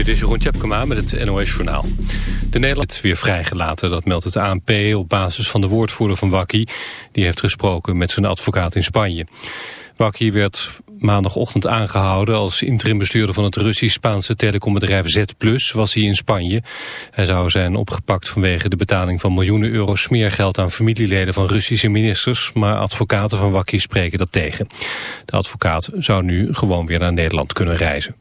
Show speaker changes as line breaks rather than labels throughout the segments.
Dit is Jeroen Tjepkema met het NOS Journaal. De Nederland weer vrijgelaten, dat meldt het ANP op basis van de woordvoerder van Wakkie. Die heeft gesproken met zijn advocaat in Spanje. Wakkie werd maandagochtend aangehouden als interimbestuurder van het Russisch-Spaanse telecombedrijf Z+, was hij in Spanje. Hij zou zijn opgepakt vanwege de betaling van miljoenen euro smeergeld aan familieleden van Russische ministers, maar advocaten van Wakkie spreken dat tegen. De advocaat zou nu gewoon weer naar Nederland kunnen reizen.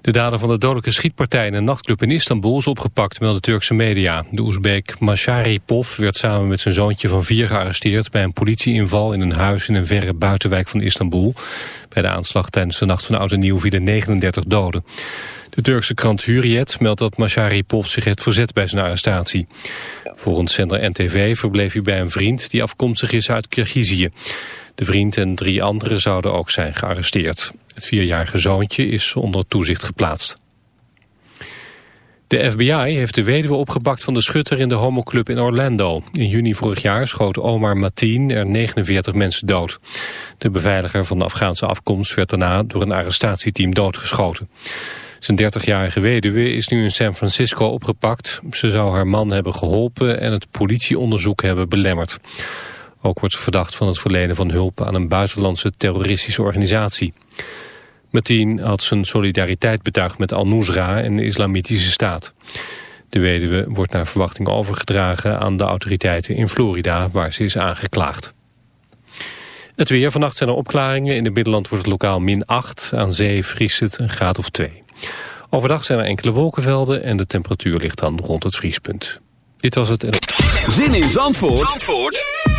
De dader van de dodelijke schietpartij in een nachtclub in Istanbul is opgepakt, melden Turkse media. De Oezbeek Masharipov werd samen met zijn zoontje van vier gearresteerd bij een politieinval in een huis in een verre buitenwijk van Istanbul. Bij de aanslag tijdens de nacht van Oud en Nieuw vielen 39 doden. De Turkse krant Hurriyet meldt dat Masharipov zich heeft verzet bij zijn arrestatie. Volgens zender NTV verbleef hij bij een vriend die afkomstig is uit Kirgizië. De vriend en drie anderen zouden ook zijn gearresteerd. Het vierjarige zoontje is onder toezicht geplaatst. De FBI heeft de weduwe opgepakt van de schutter in de homoclub in Orlando. In juni vorig jaar schoot Omar Mateen er 49 mensen dood. De beveiliger van de Afghaanse afkomst werd daarna door een arrestatieteam doodgeschoten. Zijn 30-jarige weduwe is nu in San Francisco opgepakt. Ze zou haar man hebben geholpen en het politieonderzoek hebben belemmerd. Ook wordt ze verdacht van het verlenen van hulp aan een buitenlandse terroristische organisatie. Meteen had zijn solidariteit betuigd met Al-Nusra en de Islamitische Staat. De weduwe wordt naar verwachting overgedragen aan de autoriteiten in Florida, waar ze is aangeklaagd. Het weer. Vannacht zijn er opklaringen. In het binnenland wordt het lokaal min 8. Aan zee vriest het een graad of 2. Overdag zijn er enkele wolkenvelden en de temperatuur ligt dan rond het vriespunt. Dit was het.
Zin in Zandvoort, Zandvoort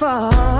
Fall.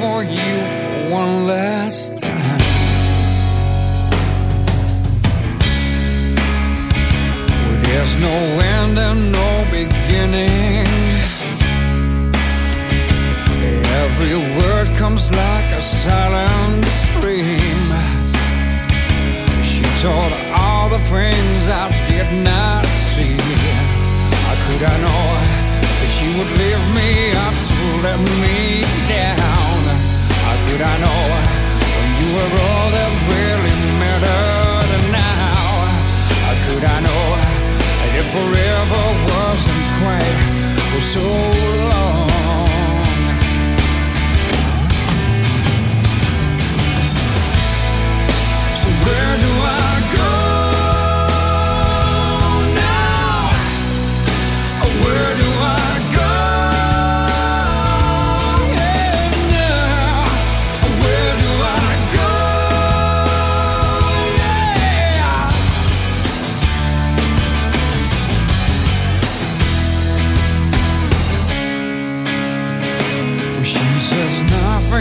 for you for one last time. Well, there's no end and no beginning. Every word comes like a silent stream. She told all the things I did not see. How could I know that she would leave me up to let me down? did I know when you were all that really mattered? And now, how could I know that it forever wasn't quite for so long? So where do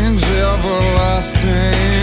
minds everlasting.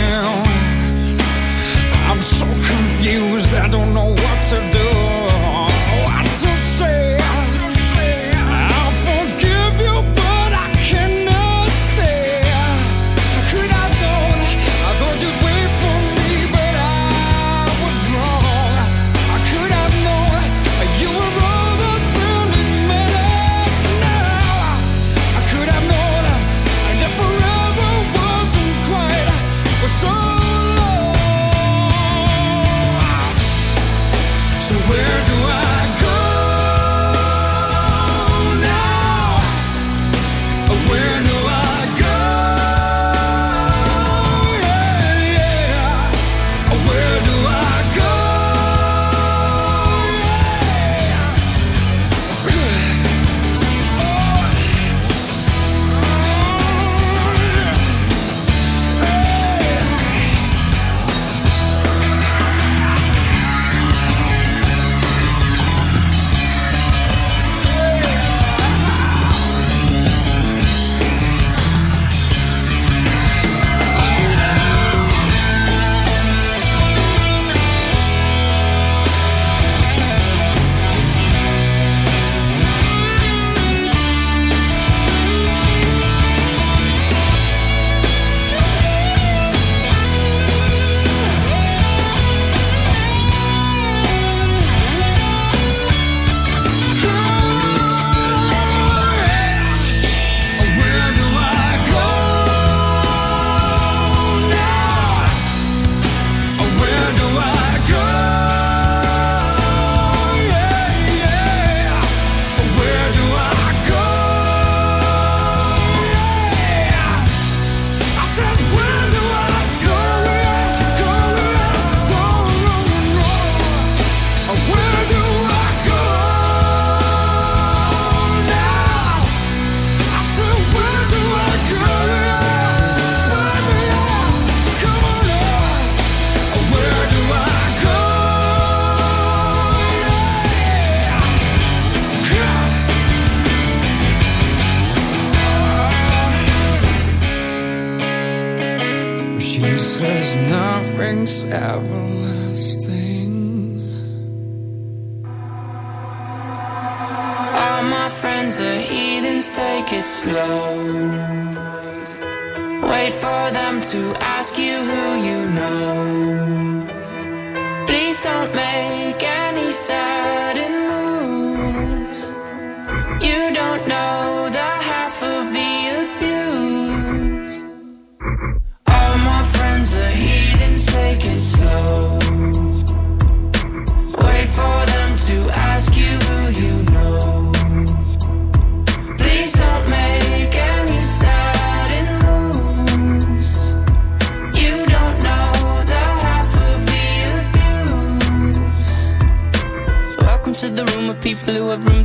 says nothing's everlasting.
All my friends are heathens, take it slow. Wait for them to ask you who you know.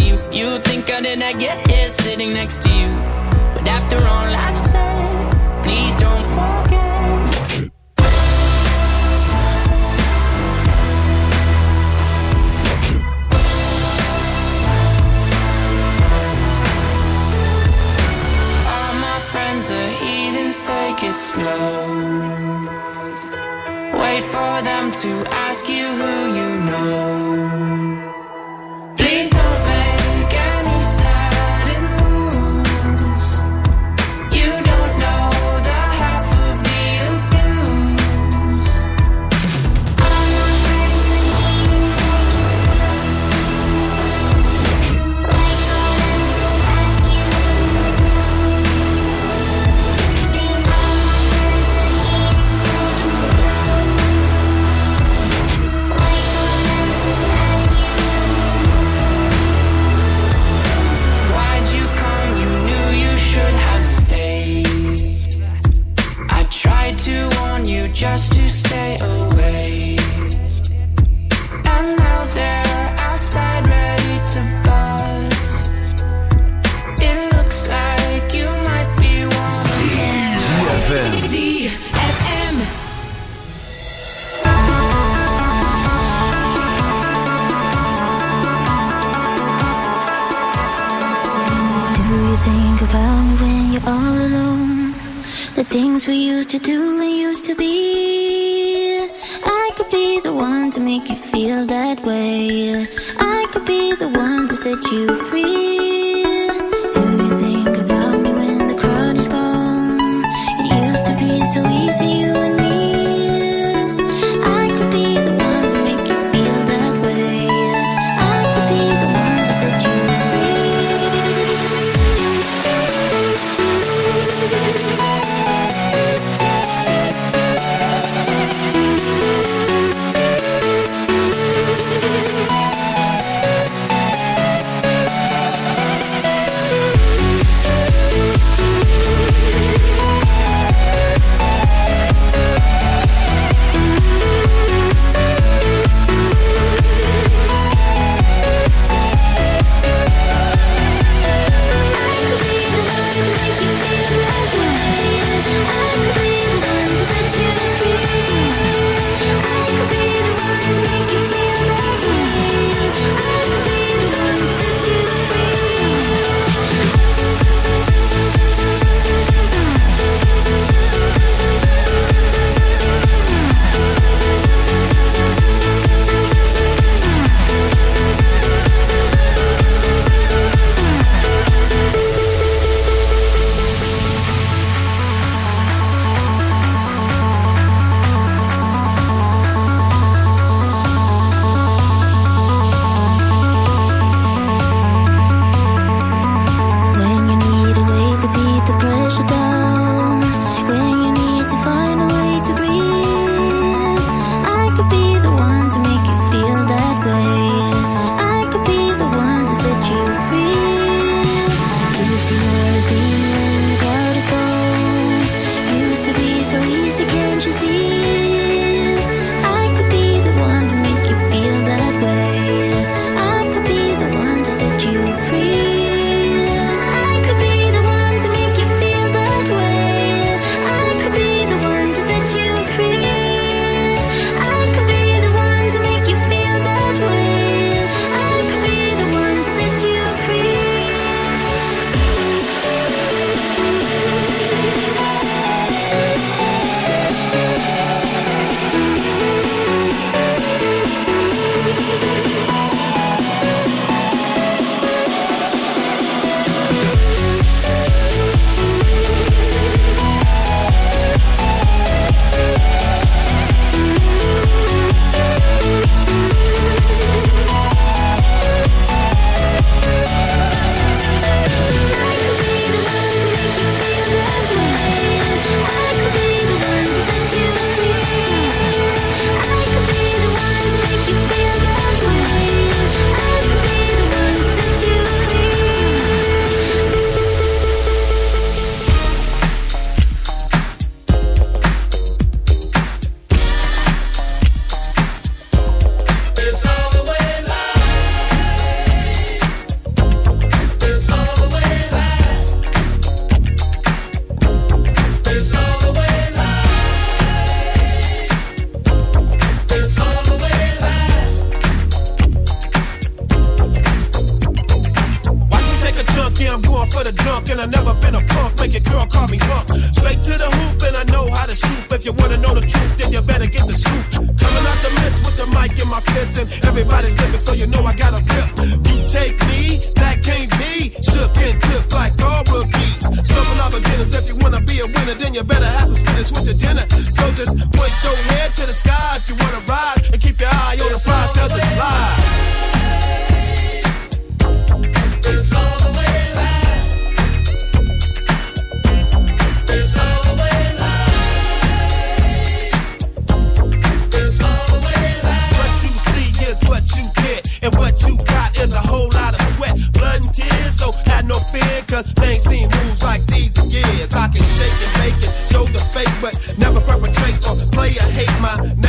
You
then you better have some spinach with your dinner. So just point your head to the sky if you wanna ride. my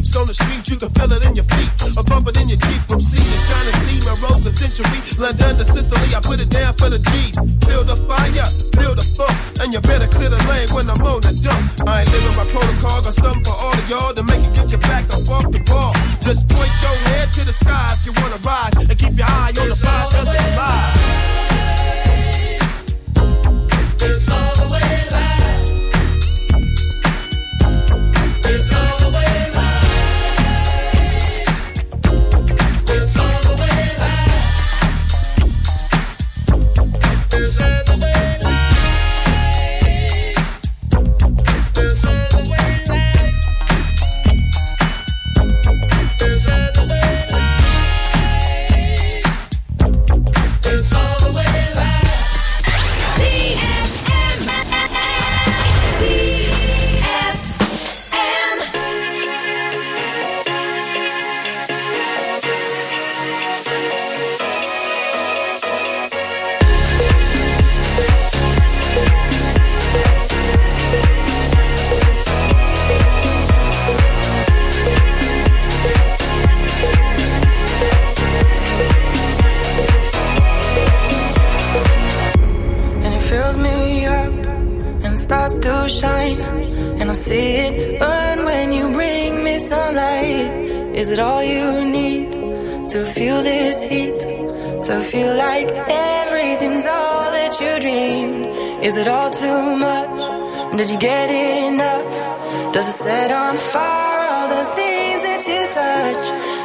creeps on the street, you can feel it in your feet. A bump it in your Jeep from sea to shining steam and rose a century. London to Sicily, I put it down for the G's. Build a fire, build a funk, and you better clear the lane when I'm on the dump. I ain't living by protocol, got something for all of y'all to make it get your back up off the ball. Just point your head to the sky if you wanna ride, and keep your eye on the prize.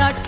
and